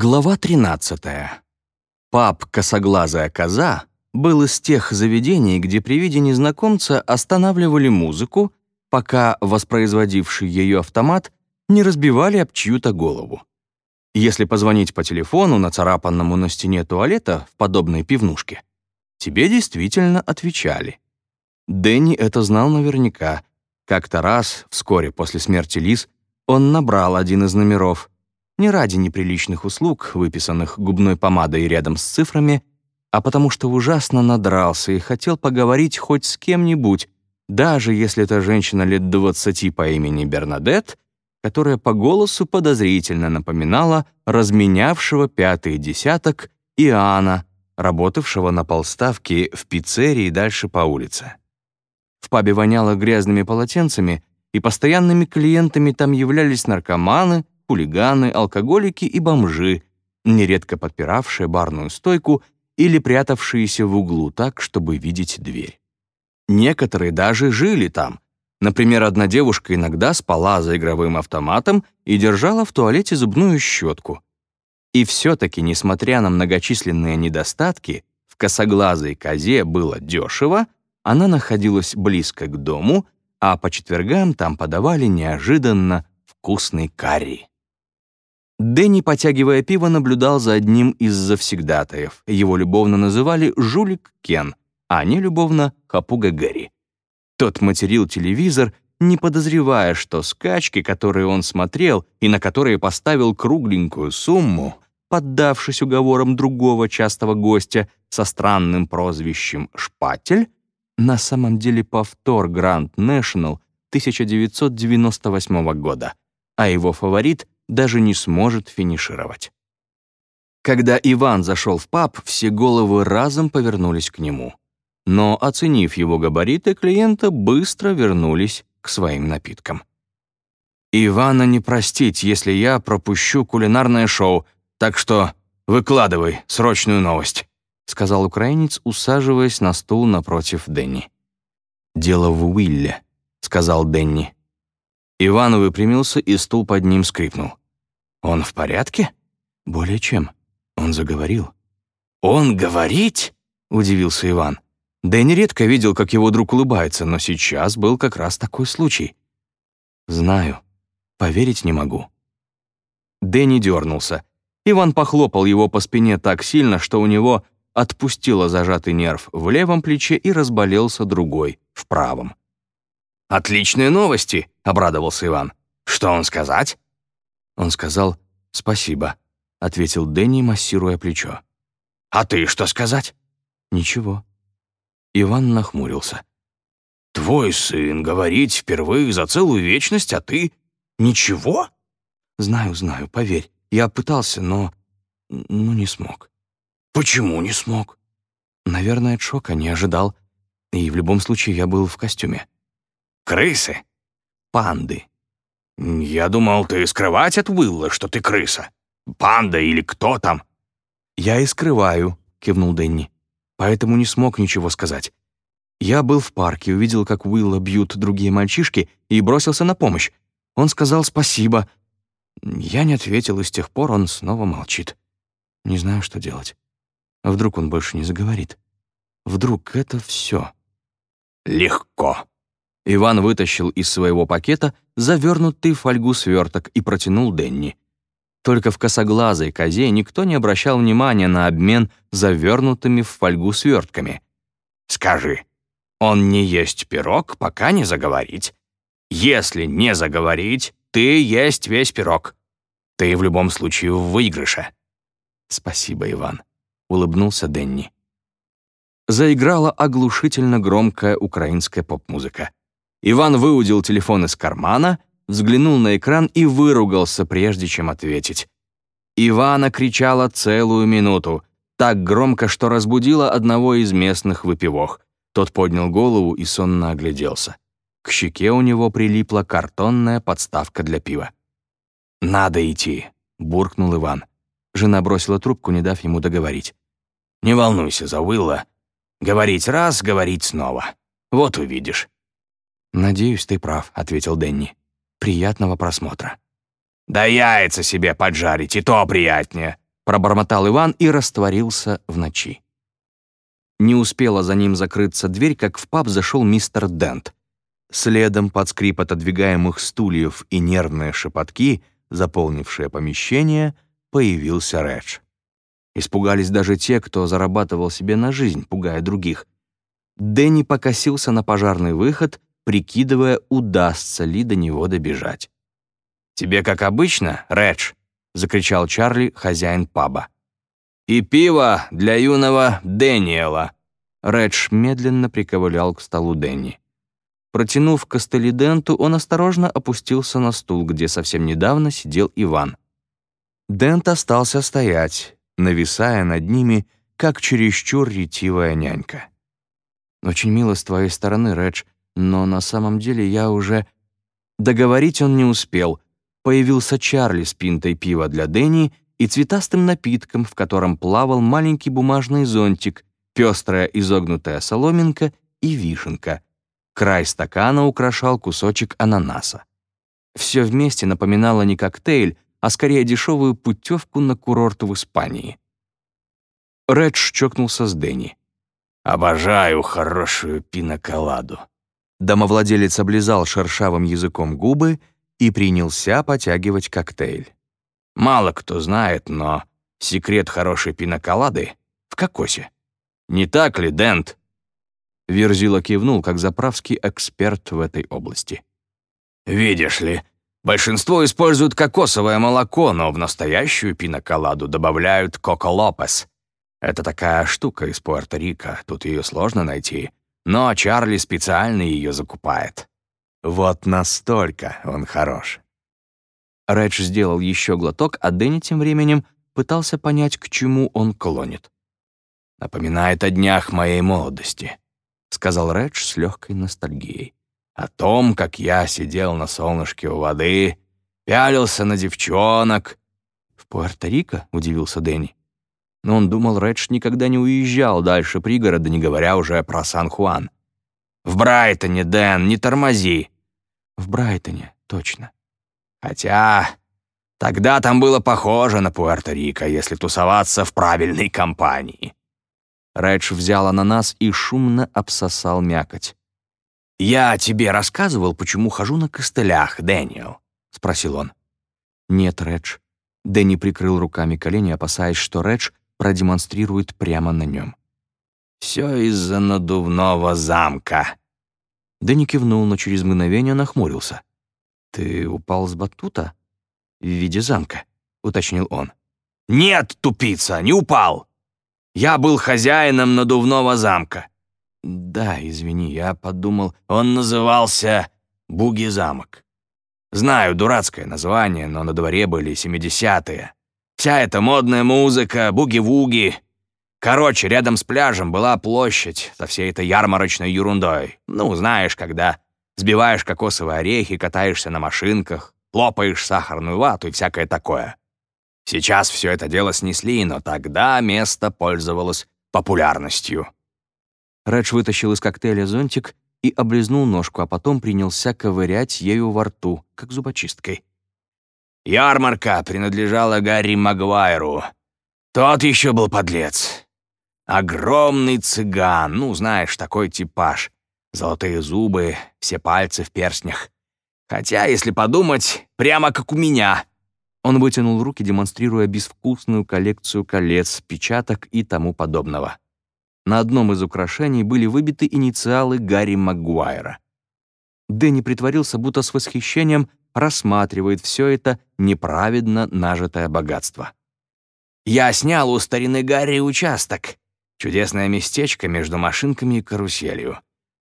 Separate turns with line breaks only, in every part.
Глава 13. Паб «Косоглазая коза» был из тех заведений, где при виде незнакомца останавливали музыку, пока воспроизводивший ее автомат не разбивали об чью-то голову. Если позвонить по телефону, нацарапанному на стене туалета в подобной пивнушке, тебе действительно отвечали. Дэнни это знал наверняка. Как-то раз, вскоре после смерти Лиз, он набрал один из номеров — не ради неприличных услуг, выписанных губной помадой рядом с цифрами, а потому что ужасно надрался и хотел поговорить хоть с кем-нибудь, даже если это женщина лет двадцати по имени Бернадет, которая по голосу подозрительно напоминала разменявшего пятый десяток Иоанна, работавшего на полставки в пиццерии дальше по улице. В пабе воняло грязными полотенцами, и постоянными клиентами там являлись наркоманы, хулиганы, алкоголики и бомжи, нередко подпиравшие барную стойку или прятавшиеся в углу так, чтобы видеть дверь. Некоторые даже жили там. Например, одна девушка иногда спала за игровым автоматом и держала в туалете зубную щетку. И все-таки, несмотря на многочисленные недостатки, в косоглазой козе было дешево, она находилась близко к дому, а по четвергам там подавали неожиданно вкусный карри. Дэнни, потягивая пиво, наблюдал за одним из завсегдатаев. Его любовно называли «Жулик Кен», а не любовно «Хапуга Гэри». Тот материл телевизор, не подозревая, что скачки, которые он смотрел и на которые поставил кругленькую сумму, поддавшись уговорам другого частого гостя со странным прозвищем «Шпатель», на самом деле повтор Гранд Нэшнл 1998 года, а его фаворит — даже не сможет финишировать. Когда Иван зашел в паб, все головы разом повернулись к нему. Но, оценив его габариты, клиента быстро вернулись к своим напиткам. «Ивана не простить, если я пропущу кулинарное шоу, так что выкладывай срочную новость», сказал украинец, усаживаясь на стул напротив Дэнни. «Дело в Уилле», — сказал Дэнни. Иван выпрямился, и стул под ним скрипнул. «Он в порядке?» «Более чем. Он заговорил». «Он говорить?» — удивился Иван. Дэнни редко видел, как его друг улыбается, но сейчас был как раз такой случай. «Знаю. Поверить не могу». Дэнни дернулся. Иван похлопал его по спине так сильно, что у него отпустило зажатый нерв в левом плече и разболелся другой, в правом. «Отличные новости!» — обрадовался Иван. «Что он сказать?» Он сказал «Спасибо», — ответил Дэнни, массируя плечо. «А ты что сказать?» «Ничего». Иван нахмурился. «Твой сын говорить впервые за целую вечность, а ты... ничего?» «Знаю, знаю, поверь. Я пытался, но... ну не смог». «Почему не смог?» «Наверное, от шока не ожидал. И в любом случае я был в костюме». «Крысы?» «Панды». «Я думал, ты скрывать от Уилла, что ты крыса. Панда или кто там?» «Я и скрываю», — кивнул Дэнни. «Поэтому не смог ничего сказать. Я был в парке, увидел, как Уилла бьют другие мальчишки, и бросился на помощь. Он сказал спасибо. Я не ответил, и с тех пор он снова молчит. Не знаю, что делать. Вдруг он больше не заговорит? Вдруг это все?
«Легко»,
Иван вытащил из своего пакета завернутый в фольгу сверток и протянул Денни. Только в косоглазой козе никто не обращал внимания на обмен завернутыми в фольгу свертками.
«Скажи, он не есть пирог, пока не заговорить. Если не заговорить, ты есть весь пирог. Ты в любом случае в выигрыше».
«Спасибо, Иван», — улыбнулся Денни. Заиграла оглушительно громкая украинская поп-музыка. Иван выудил телефон из кармана, взглянул на экран и выругался, прежде чем ответить. Ивана кричала целую минуту, так громко, что разбудила одного из местных выпивох. Тот поднял голову и сонно огляделся. К щеке у него прилипла картонная подставка для пива. «Надо идти», — буркнул Иван. Жена бросила трубку, не дав ему договорить.
«Не волнуйся за Уилла. Говорить раз, говорить снова. Вот увидишь».
«Надеюсь, ты прав», — ответил Дэнни. «Приятного просмотра».
«Да яйца себе поджарить, и то приятнее»,
пробормотал Иван и растворился в ночи. Не успела за ним закрыться дверь, как в паб зашел мистер Дент. Следом под скрип отодвигаемых стульев и нервные шепотки, заполнившие помещение, появился Редж. Испугались даже те, кто зарабатывал себе на жизнь, пугая других. Дэнни покосился на пожарный выход, прикидывая, удастся ли до него добежать. «Тебе как обычно, Редж?» — закричал Чарли, хозяин паба. «И пиво для юного Дэниела!» Редж медленно приковылял к столу Дэнни. Протянув костыли Денту, он осторожно опустился на стул, где совсем недавно сидел Иван. Дент остался стоять, нависая над ними, как чересчур ретивая нянька. «Очень мило с твоей стороны, Редж, но на самом деле я уже...» Договорить он не успел. Появился Чарли с пинтой пива для Дэнни и цветастым напитком, в котором плавал маленький бумажный зонтик, пестрая изогнутая соломинка и вишенка. Край стакана украшал кусочек ананаса. Все вместе напоминало не коктейль, а скорее дешевую путевку на курорт в Испании. Редж чокнулся с Дэнни. «Обожаю хорошую пиноколаду». Домовладелец облизал шершавым языком губы и принялся потягивать коктейль. Мало кто знает, но секрет хорошей пиноколады в кокосе. Не так ли, Дент? Верзила кивнул, как заправский эксперт в этой области. «Видишь ли, большинство используют кокосовое молоко, но в настоящую пиноколаду добавляют коко лопес. Это такая штука из Пуэрто-Рико, тут ее сложно найти, но Чарли специально ее закупает. Вот настолько он хорош». Редж сделал еще глоток, а Дэнни тем временем пытался понять, к чему он клонит. «Напоминает о днях моей молодости», — сказал Редж с легкой ностальгией. «О том, как я сидел на солнышке у воды, пялился на девчонок». «В Пуэрто-Рико?» — удивился Дэнни. Но он думал, Редж никогда не уезжал дальше пригорода, не говоря уже про Сан-Хуан. «В Брайтоне, Дэн, не тормози!» «В Брайтоне, точно. Хотя тогда там было похоже на Пуэрто-Рико, если тусоваться в правильной компании. Редж взял ананас и шумно обсосал мякоть. «Я тебе рассказывал, почему хожу на костылях, Дэниел?» — спросил он. «Нет, Редж». Дэнни прикрыл руками колени, опасаясь, что Редж продемонстрирует прямо на нем. «Все из-за надувного замка». Дэнни кивнул, но через мгновение нахмурился. «Ты упал с батута?» «В виде замка», — уточнил он. «Нет, тупица, не упал! Я был хозяином надувного замка». «Да, извини, я подумал, он назывался Буги-замок». Знаю, дурацкое название, но на дворе были 70-е. Вся эта модная музыка, буги-вуги. Короче, рядом с пляжем была площадь со всей этой ярмарочной ерундой. Ну, знаешь, когда Сбиваешь кокосовые орехи, катаешься на машинках, лопаешь сахарную вату и всякое такое. Сейчас все это дело снесли, но тогда место пользовалось популярностью. Редж вытащил из коктейля зонтик и облизнул ножку, а потом принялся ковырять ею во рту, как зубочисткой. Ярмарка принадлежала Гарри Магуайру. Тот еще был подлец. Огромный цыган, ну, знаешь, такой типаж. Золотые зубы, все пальцы в перстнях. Хотя, если подумать, прямо как у меня. Он вытянул руки, демонстрируя безвкусную коллекцию колец, печаток и тому подобного. На одном из украшений были выбиты инициалы Гарри Магуайра. Дэнни притворился, будто с восхищением рассматривает все это неправедно нажитое богатство. «Я снял у старины Гарри участок. Чудесное местечко между машинками и каруселью.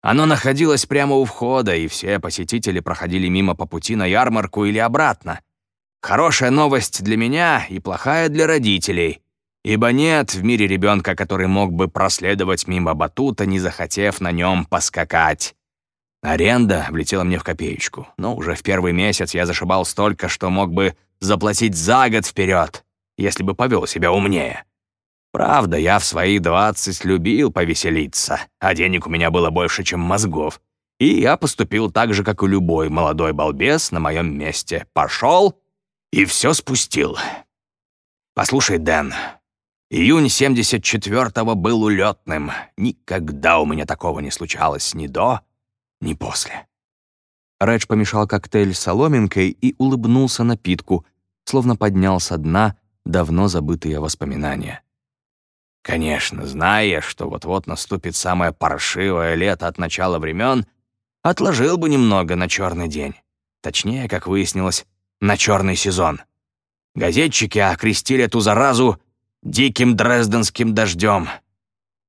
Оно находилось прямо у входа, и все посетители проходили мимо по пути на ярмарку или обратно. Хорошая новость для меня и плохая для родителей, ибо нет в мире ребенка, который мог бы проследовать мимо батута, не захотев на нем поскакать. Аренда влетела мне в копеечку, но уже в первый месяц я зашибал столько, что мог бы заплатить за год вперед, если бы повел себя умнее. Правда, я в свои двадцать любил повеселиться, а денег у меня было больше, чем мозгов. И я поступил так же, как и любой молодой балбес на моем месте. Пошел и все спустил.
Послушай, Дэн, июнь 74-го был улетным. Никогда у меня такого не случалось ни до, ни после.
Редж помешал коктейль соломинкой и улыбнулся напитку, словно поднял со дна давно забытые воспоминания.
Конечно, зная, что вот-вот наступит самое паршивое лето от начала времен, отложил бы немного на черный день. Точнее, как выяснилось, на черный сезон. Газетчики окрестили эту заразу диким дрезденским дождем.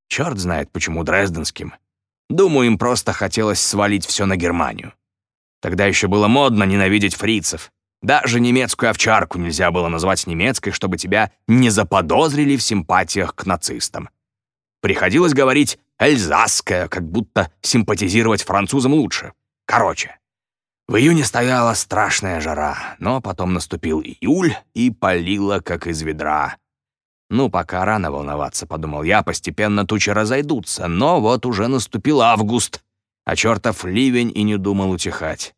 Черт знает, почему дрезденским. Думаю, им просто хотелось свалить все на Германию. Тогда еще было модно ненавидеть фрицев. Даже немецкую овчарку нельзя было назвать немецкой, чтобы тебя не заподозрили в симпатиях к нацистам. Приходилось говорить «эльзасская», как будто симпатизировать французам лучше. Короче, в июне стояла страшная жара, но потом наступил июль и палило, как из ведра. «Ну, пока рано волноваться», — подумал я, постепенно тучи разойдутся, но вот уже наступил август, а чертов ливень и не думал утихать.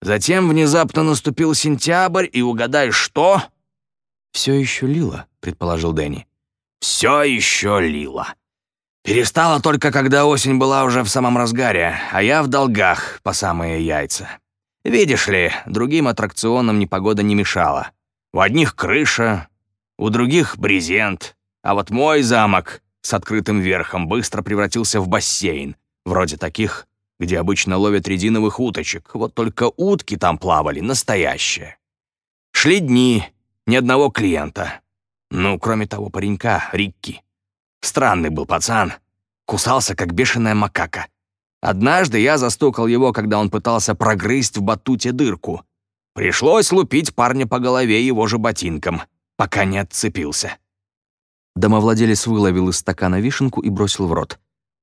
Затем внезапно наступил сентябрь, и угадай, что?
«Все еще лило», — предположил Дэнни.
«Все еще лило. Перестало только, когда осень была уже в самом разгаре, а я в долгах по самые яйца. Видишь ли, другим аттракционам непогода не мешала. У одних крыша, у других брезент, а вот мой замок с открытым верхом быстро превратился в бассейн, вроде таких, где обычно ловят резиновых уточек, вот только утки там плавали настоящие. Шли дни, ни одного клиента. Ну, кроме того паренька, Рикки. Странный был пацан, кусался, как бешеная макака. Однажды я застукал его, когда он пытался прогрызть в батуте дырку. Пришлось лупить парня по голове его же ботинком, пока не отцепился.
Домовладелец выловил из стакана вишенку и бросил в рот.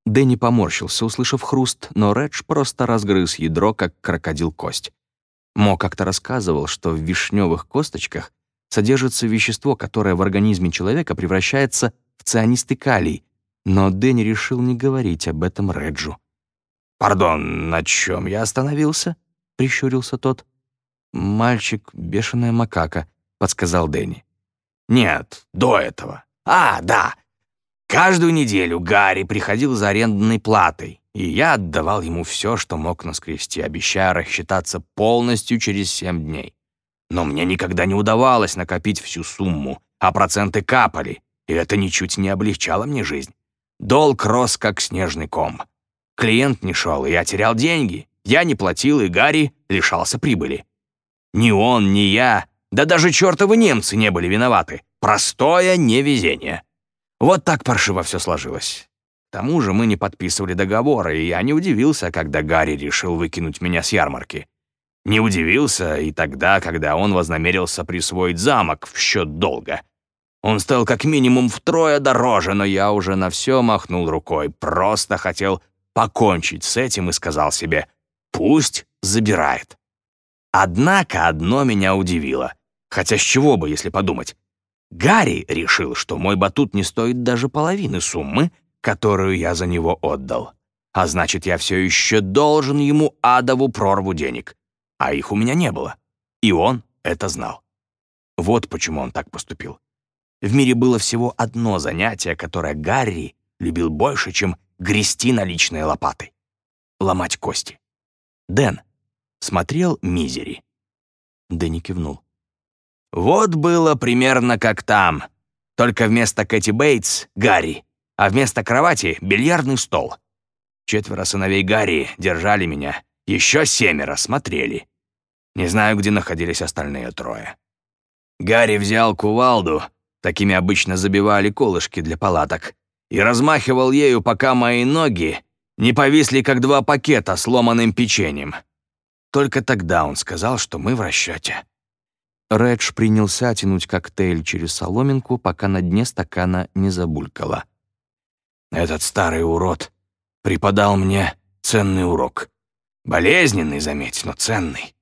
Дэнни поморщился, услышав хруст, но Редж просто разгрыз ядро, как крокодил кость. Мо как-то рассказывал, что в вишневых косточках содержится вещество, которое в организме человека превращается в цианистый калий, но Дэнни решил не говорить об этом Реджу.
«Пардон, на чем я остановился?» — прищурился тот.
«Мальчик — бешеная макака», — подсказал Дэнни.
«Нет, до этого. А, да, Каждую неделю Гарри приходил за арендной платой, и я отдавал ему все, что мог наскрести, обещая рассчитаться полностью через семь дней. Но мне никогда не удавалось накопить всю сумму, а проценты капали, и это ничуть не облегчало мне жизнь. Долг рос, как снежный ком. Клиент не шел, и я терял деньги. Я не платил, и Гарри лишался прибыли. Ни он, ни я, да даже чертовы немцы не были виноваты. Простое невезение. Вот так паршиво все сложилось. К тому же мы не подписывали договора, и я не удивился, когда Гарри решил выкинуть меня с ярмарки. Не удивился и тогда, когда он вознамерился присвоить замок в счет долга. Он стоил как минимум втрое дороже, но я уже на все махнул рукой, просто хотел покончить с этим и сказал себе «пусть забирает». Однако одно меня удивило. Хотя с чего бы, если подумать. Гарри решил, что мой батут не стоит даже половины суммы, которую я за него отдал. А значит, я все еще должен ему адову прорву денег. А их у меня не было. И он это знал. Вот почему он так поступил. В мире было всего одно занятие, которое Гарри любил больше, чем грести наличные лопатой. Ломать кости. Дэн смотрел «Мизери». Дэнни кивнул. Вот было примерно как там. Только вместо Кэти Бейтс — Гарри, а вместо кровати — бильярдный стол. Четверо сыновей Гарри держали меня, еще семеро смотрели. Не знаю, где находились остальные трое. Гарри взял кувалду, такими обычно забивали колышки для палаток, и размахивал ею, пока мои ноги не повисли, как два пакета сломанным печеньем. Только тогда он сказал, что мы в расчете.
Редж принялся тянуть коктейль через соломинку, пока на дне стакана не забулькало.
«Этот старый урод преподал мне ценный урок. Болезненный, заметь, но ценный.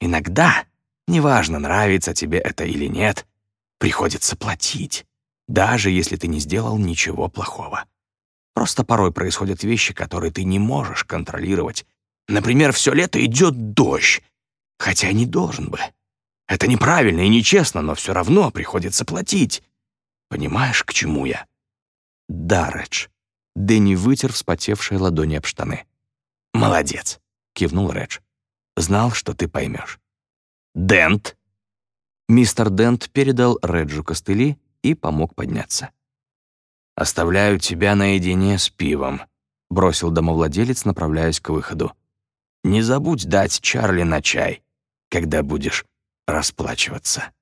Иногда, неважно, нравится тебе это или нет, приходится платить, даже если ты не сделал ничего плохого. Просто порой происходят вещи, которые ты не можешь контролировать. Например, все лето идет дождь, хотя не должен бы. Это неправильно и нечестно, но все равно приходится платить. Понимаешь, к чему я?»
«Да, Редж». Дэнни вытер вспотевшие ладони об штаны.
«Молодец», — кивнул Редж. «Знал, что ты поймешь». «Дент?»
Мистер Дент передал Реджу костыли и помог подняться.
«Оставляю тебя наедине с пивом», — бросил домовладелец, направляясь к выходу. «Не забудь дать Чарли на чай, когда будешь расплачиваться».